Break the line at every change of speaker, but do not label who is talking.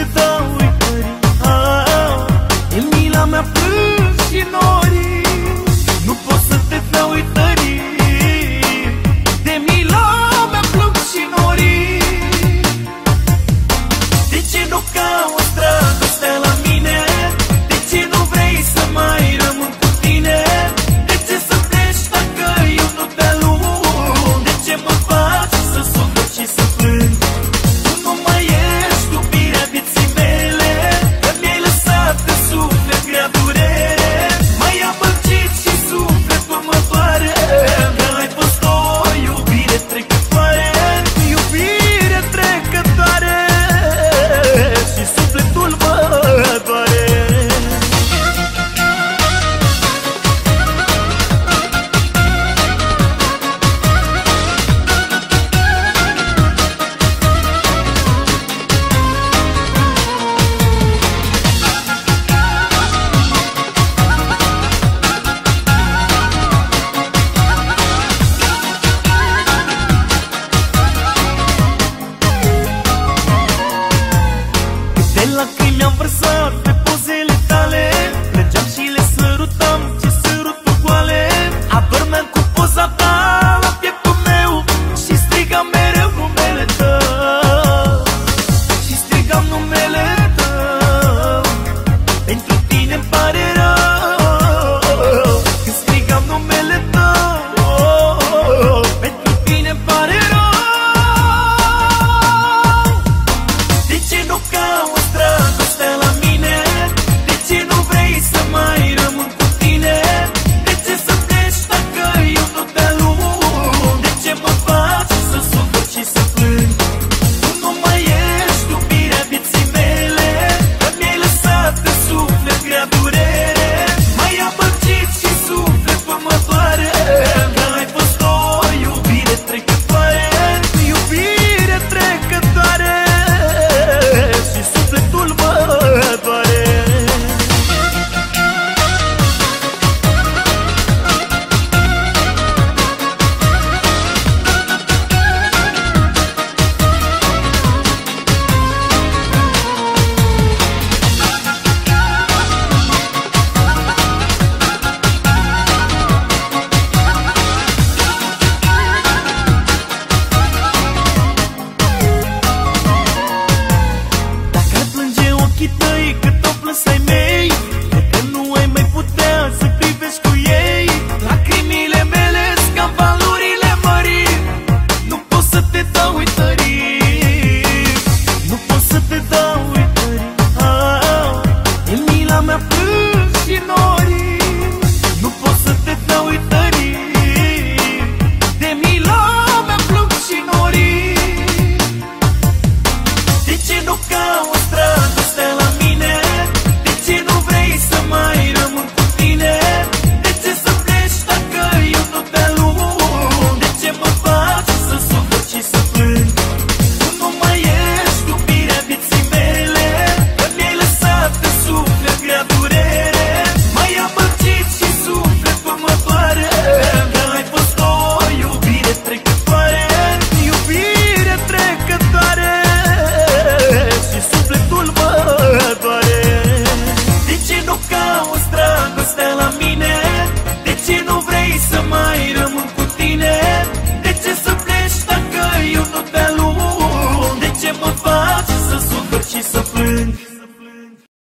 te dau uitării ah, ah, ah. E mila mea plâns și noi